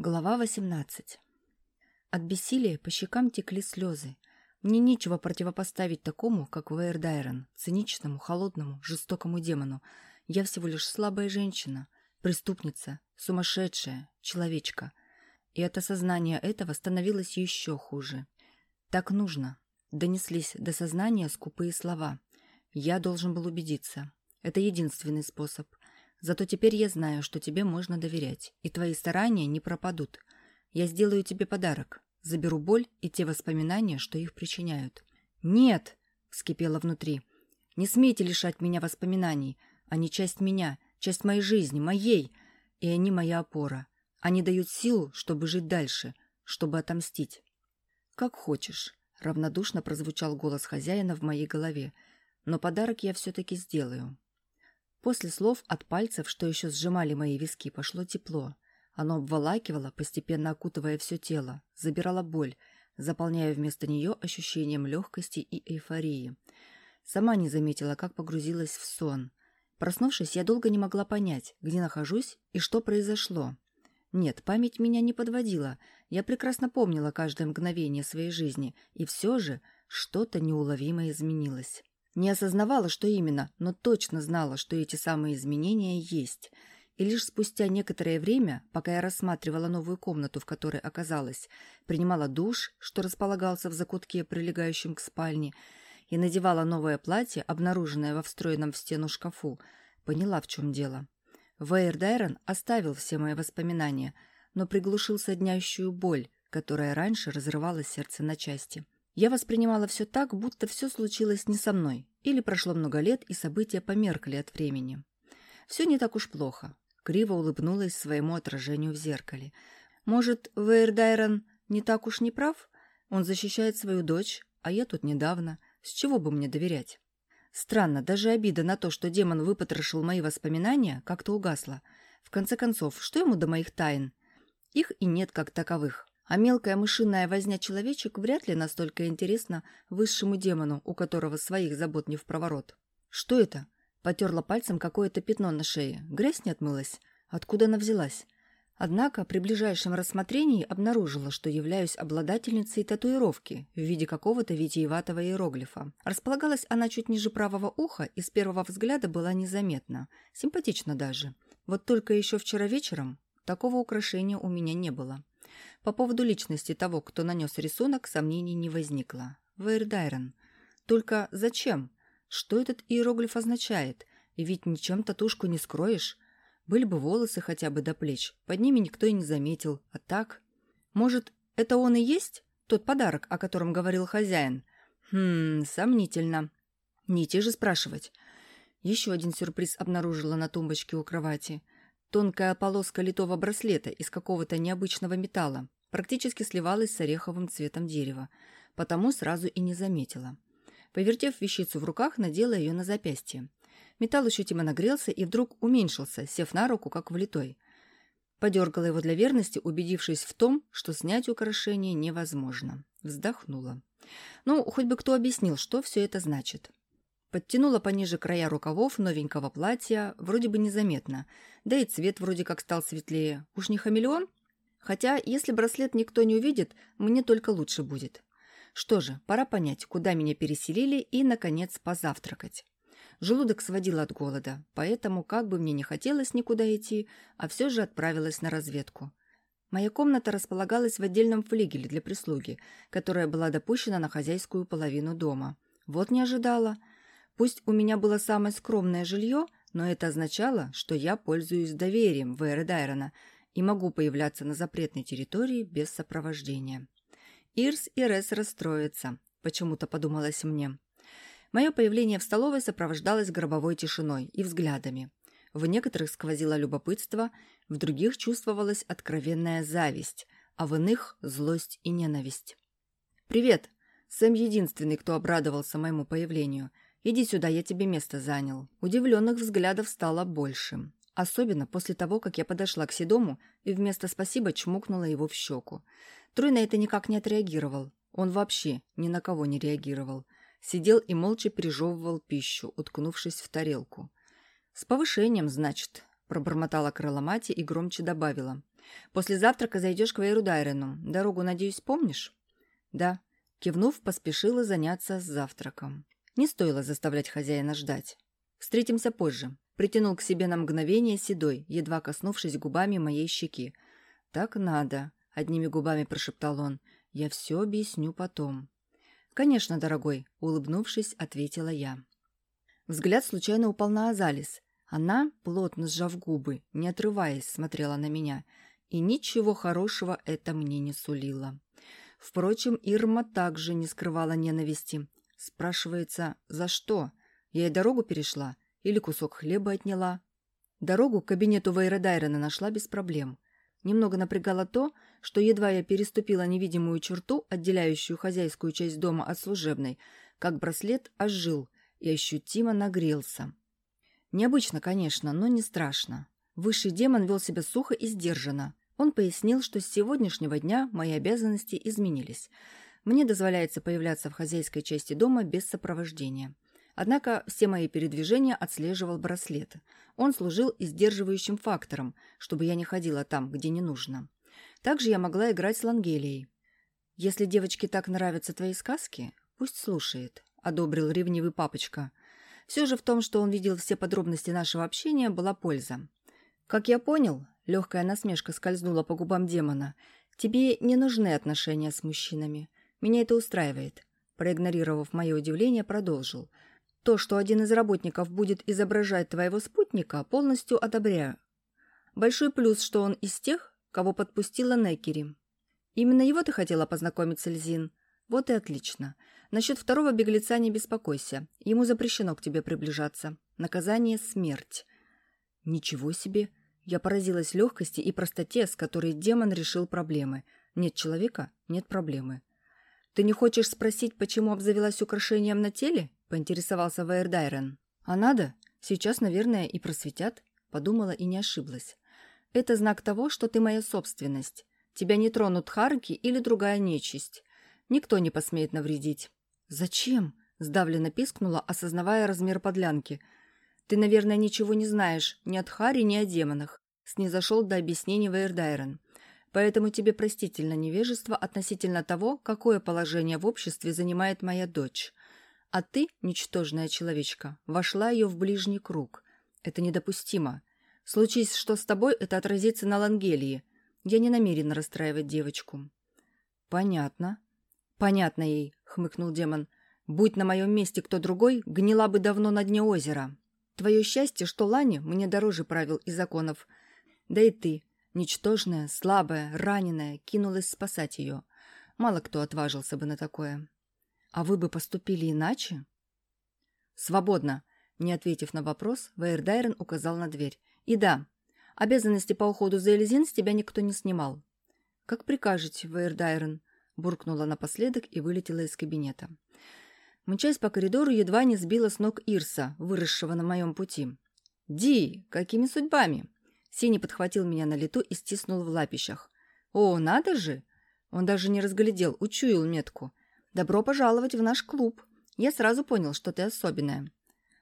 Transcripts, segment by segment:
Глава 18. От бессилия по щекам текли слезы. Мне нечего противопоставить такому, как Вейр Дайрон, циничному, холодному, жестокому демону. Я всего лишь слабая женщина, преступница, сумасшедшая, человечка. И от осознания этого становилось еще хуже. «Так нужно», — донеслись до сознания скупые слова. «Я должен был убедиться. Это единственный способ. Зато теперь я знаю, что тебе можно доверять, и твои старания не пропадут. Я сделаю тебе подарок. Заберу боль и те воспоминания, что их причиняют». «Нет!» — вскипело внутри. «Не смейте лишать меня воспоминаний. Они часть меня, часть моей жизни, моей. И они моя опора. Они дают силу, чтобы жить дальше, чтобы отомстить». «Как хочешь», — равнодушно прозвучал голос хозяина в моей голове. «Но подарок я все-таки сделаю». После слов от пальцев, что еще сжимали мои виски, пошло тепло. Оно обволакивало, постепенно окутывая все тело, забирало боль, заполняя вместо нее ощущением легкости и эйфории. Сама не заметила, как погрузилась в сон. Проснувшись, я долго не могла понять, где нахожусь и что произошло. Нет, память меня не подводила. Я прекрасно помнила каждое мгновение своей жизни, и все же что-то неуловимо изменилось. Не осознавала, что именно, но точно знала, что эти самые изменения есть. И лишь спустя некоторое время, пока я рассматривала новую комнату, в которой оказалась, принимала душ, что располагался в закутке, прилегающем к спальне, и надевала новое платье, обнаруженное во встроенном в стену шкафу, поняла, в чем дело. Вейер Дайрон оставил все мои воспоминания, но приглушил соднящую боль, которая раньше разрывала сердце на части. Я воспринимала все так, будто все случилось не со мной, или прошло много лет, и события померкли от времени. Все не так уж плохо. Криво улыбнулась своему отражению в зеркале. Может, Вейрдайрон не так уж не прав? Он защищает свою дочь, а я тут недавно. С чего бы мне доверять? Странно, даже обида на то, что демон выпотрошил мои воспоминания, как-то угасла. В конце концов, что ему до моих тайн? Их и нет как таковых. А мелкая мышиная возня человечек вряд ли настолько интересна высшему демону, у которого своих забот не в проворот. «Что это?» Потерла пальцем какое-то пятно на шее. Грязь не отмылась. Откуда она взялась? Однако при ближайшем рассмотрении обнаружила, что являюсь обладательницей татуировки в виде какого-то витиеватого иероглифа. Располагалась она чуть ниже правого уха и с первого взгляда была незаметна. Симпатично даже. Вот только еще вчера вечером такого украшения у меня не было. По поводу личности того, кто нанес рисунок, сомнений не возникло. Вейрдайрон. Только зачем? Что этот иероглиф означает? Ведь ничем татушку не скроешь. Были бы волосы хотя бы до плеч, под ними никто и не заметил. А так? Может, это он и есть? Тот подарок, о котором говорил хозяин? Хм, сомнительно. Не те же спрашивать. Еще один сюрприз обнаружила на тумбочке у кровати – Тонкая полоска литого браслета из какого-то необычного металла практически сливалась с ореховым цветом дерева, потому сразу и не заметила. Повертев вещицу в руках, надела ее на запястье. Металл ощутимо нагрелся и вдруг уменьшился, сев на руку, как влитой. Подергала его для верности, убедившись в том, что снять украшение невозможно. Вздохнула. Ну, хоть бы кто объяснил, что все это значит. Подтянула пониже края рукавов новенького платья, вроде бы незаметно, да и цвет вроде как стал светлее. Уж не хамелеон? Хотя, если браслет никто не увидит, мне только лучше будет. Что же, пора понять, куда меня переселили и, наконец, позавтракать. Желудок сводил от голода, поэтому, как бы мне не хотелось никуда идти, а все же отправилась на разведку. Моя комната располагалась в отдельном флигеле для прислуги, которая была допущена на хозяйскую половину дома. Вот не ожидала – Пусть у меня было самое скромное жилье, но это означало, что я пользуюсь доверием Вэра Дайрона и могу появляться на запретной территории без сопровождения. Ирс и Рес расстроятся, почему-то подумалось мне. Мое появление в столовой сопровождалось гробовой тишиной и взглядами. В некоторых сквозило любопытство, в других чувствовалась откровенная зависть, а в иных – злость и ненависть. «Привет!» Сэм единственный, кто обрадовался моему появлению – «Иди сюда, я тебе место занял». Удивленных взглядов стало больше. Особенно после того, как я подошла к Седому и вместо «спасибо» чмокнула его в щеку. Трой на это никак не отреагировал. Он вообще ни на кого не реагировал. Сидел и молча пережевывал пищу, уткнувшись в тарелку. «С повышением, значит», – пробормотала крыломати и громче добавила. После завтрака зайдешь к Вейру Дайрену. Дорогу, надеюсь, помнишь?» «Да». Кивнув, поспешила заняться завтраком. Не стоило заставлять хозяина ждать. «Встретимся позже», — притянул к себе на мгновение седой, едва коснувшись губами моей щеки. «Так надо», — одними губами прошептал он. «Я все объясню потом». «Конечно, дорогой», — улыбнувшись, ответила я. Взгляд случайно упал на Азалис. Она, плотно сжав губы, не отрываясь, смотрела на меня, и ничего хорошего это мне не сулило. Впрочем, Ирма также не скрывала ненависти. Спрашивается, за что? Я ей дорогу перешла или кусок хлеба отняла? Дорогу к кабинету Вейра Дайрена нашла без проблем. Немного напрягало то, что едва я переступила невидимую черту, отделяющую хозяйскую часть дома от служебной, как браслет ожил и ощутимо нагрелся. Необычно, конечно, но не страшно. Высший демон вел себя сухо и сдержанно. Он пояснил, что с сегодняшнего дня мои обязанности изменились. Мне дозволяется появляться в хозяйской части дома без сопровождения. Однако все мои передвижения отслеживал браслет. Он служил и сдерживающим фактором, чтобы я не ходила там, где не нужно. Также я могла играть с Лангелией. «Если девочке так нравятся твои сказки, пусть слушает», — одобрил ревнивый папочка. Все же в том, что он видел все подробности нашего общения, была польза. «Как я понял», — легкая насмешка скользнула по губам демона, «тебе не нужны отношения с мужчинами. Меня это устраивает». Проигнорировав мое удивление, продолжил. «То, что один из работников будет изображать твоего спутника, полностью одобряю. Большой плюс, что он из тех, кого подпустила Некери. Именно его ты хотела познакомить с Эльзин. Вот и отлично. Насчет второго беглеца не беспокойся. Ему запрещено к тебе приближаться. Наказание – смерть. Ничего себе! Я поразилась легкости и простоте, с которой демон решил проблемы. Нет человека – нет проблемы. «Ты не хочешь спросить, почему обзавелась украшением на теле?» – поинтересовался Вейердайрен. «А надо? Сейчас, наверное, и просветят», – подумала и не ошиблась. Это знак того, что ты моя собственность. Тебя не тронут харки или другая нечисть. Никто не посмеет навредить». «Зачем?» – сдавленно пискнула, осознавая размер подлянки. «Ты, наверное, ничего не знаешь ни от Хари, ни о демонах», – снизошел до объяснений Вейердайрен. «Поэтому тебе простительно невежество относительно того, какое положение в обществе занимает моя дочь. А ты, ничтожная человечка, вошла ее в ближний круг. Это недопустимо. Случись, что с тобой, это отразится на Лангелии. Я не намерен расстраивать девочку». «Понятно». «Понятно ей», — хмыкнул демон. «Будь на моем месте кто другой, гнила бы давно на дне озера. Твое счастье, что Лане мне дороже правил и законов. Да и ты, ничтожная, слабая, раненая, кинулась спасать ее. Мало кто отважился бы на такое. А вы бы поступили иначе?» «Свободно», — не ответив на вопрос, Вейердайрен указал на дверь. И да, обязанности по уходу за Эльзин с тебя никто не снимал. Как прикажете, Вейрдайрон, буркнула напоследок и вылетела из кабинета. Мчась по коридору, едва не сбила с ног Ирса, выросшего на моем пути. «Ди, какими судьбами?» Синий подхватил меня на лету и стиснул в лапищах. «О, надо же!» Он даже не разглядел, учуял метку. «Добро пожаловать в наш клуб. Я сразу понял, что ты особенная».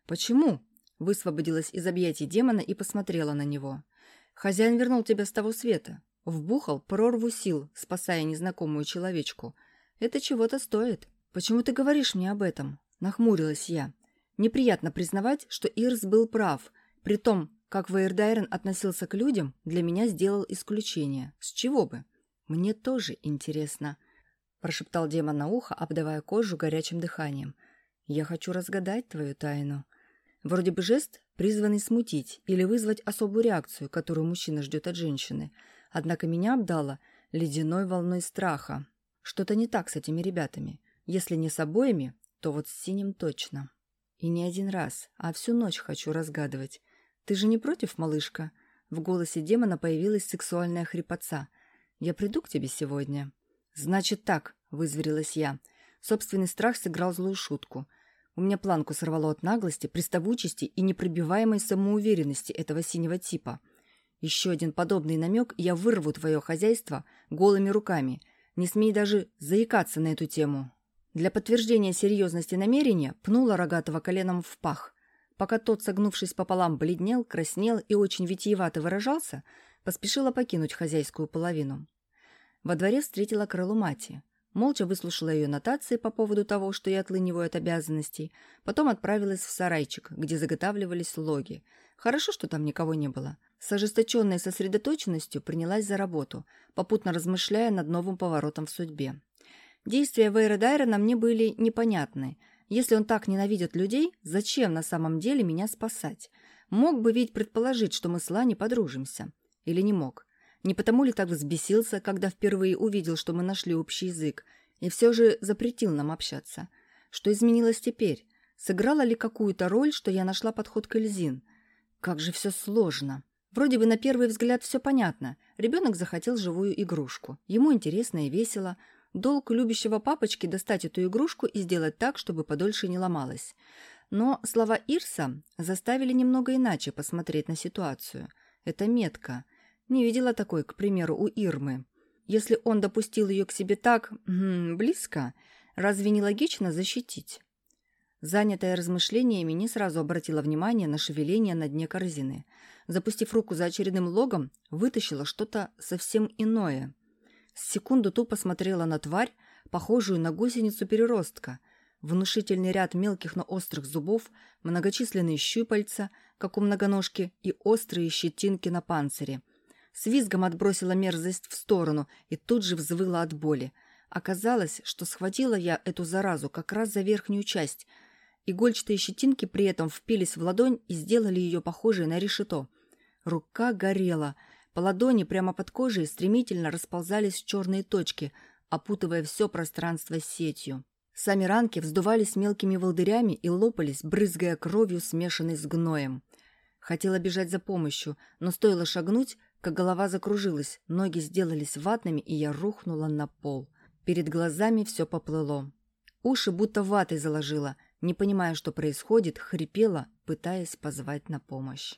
«Почему?» Высвободилась из объятий демона и посмотрела на него. «Хозяин вернул тебя с того света. Вбухал прорву сил, спасая незнакомую человечку. Это чего-то стоит. Почему ты говоришь мне об этом?» Нахмурилась я. Неприятно признавать, что Ирс был прав. При том, как Вейердайрен относился к людям, для меня сделал исключение. С чего бы? Мне тоже интересно. Прошептал демон на ухо, обдавая кожу горячим дыханием. Я хочу разгадать твою тайну. Вроде бы жест, призванный смутить или вызвать особую реакцию, которую мужчина ждет от женщины. Однако меня обдало ледяной волной страха. Что-то не так с этими ребятами. Если не с обоими, то вот с синим точно. И не один раз, а всю ночь хочу разгадывать. Ты же не против, малышка? В голосе демона появилась сексуальная хрипотца. Я приду к тебе сегодня. Значит так, вызверилась я. Собственный страх сыграл злую шутку. У меня планку сорвало от наглости, приставучести и непробиваемой самоуверенности этого синего типа. Еще один подобный намек, и я вырву твое хозяйство голыми руками. Не смей даже заикаться на эту тему. Для подтверждения серьезности намерения пнула рогатого коленом в пах. Пока тот, согнувшись пополам, бледнел, краснел и очень витиевато выражался, поспешила покинуть хозяйскую половину. Во дворе встретила крылу мати. Молча выслушала ее нотации по поводу того, что я отлыниваю от обязанностей, потом отправилась в сарайчик, где заготавливались логи. Хорошо, что там никого не было. С ожесточенной сосредоточенностью принялась за работу, попутно размышляя над новым поворотом в судьбе. Действия Вейра Дайрена мне были непонятны. Если он так ненавидит людей, зачем на самом деле меня спасать? Мог бы ведь предположить, что мы с Лани подружимся. Или не мог? Не потому ли так взбесился, когда впервые увидел, что мы нашли общий язык, и все же запретил нам общаться? Что изменилось теперь? Сыграла ли какую-то роль, что я нашла подход к Эльзин? Как же все сложно. Вроде бы на первый взгляд все понятно. Ребенок захотел живую игрушку. Ему интересно и весело – Долг любящего папочки достать эту игрушку и сделать так, чтобы подольше не ломалась. Но слова Ирса заставили немного иначе посмотреть на ситуацию. Это метка. Не видела такой, к примеру, у Ирмы. Если он допустил ее к себе так близко, разве не логично защитить? Занятая размышлениями, не сразу обратила внимание на шевеление на дне корзины. Запустив руку за очередным логом, вытащила что-то совсем иное – секунду тупо смотрела на тварь, похожую на гусеницу переростка. Внушительный ряд мелких, но острых зубов, многочисленные щупальца, как у многоножки, и острые щетинки на панцире. С визгом отбросила мерзость в сторону и тут же взвыла от боли. Оказалось, что схватила я эту заразу как раз за верхнюю часть. Игольчатые щетинки при этом впились в ладонь и сделали ее похожей на решето. Рука горела — по ладони прямо под кожей стремительно расползались черные точки, опутывая все пространство сетью. Сами ранки вздувались мелкими волдырями и лопались, брызгая кровью, смешанной с гноем. Хотела бежать за помощью, но стоило шагнуть, как голова закружилась, ноги сделались ватными, и я рухнула на пол. Перед глазами все поплыло. Уши будто ватой заложила, не понимая, что происходит, хрипела, пытаясь позвать на помощь.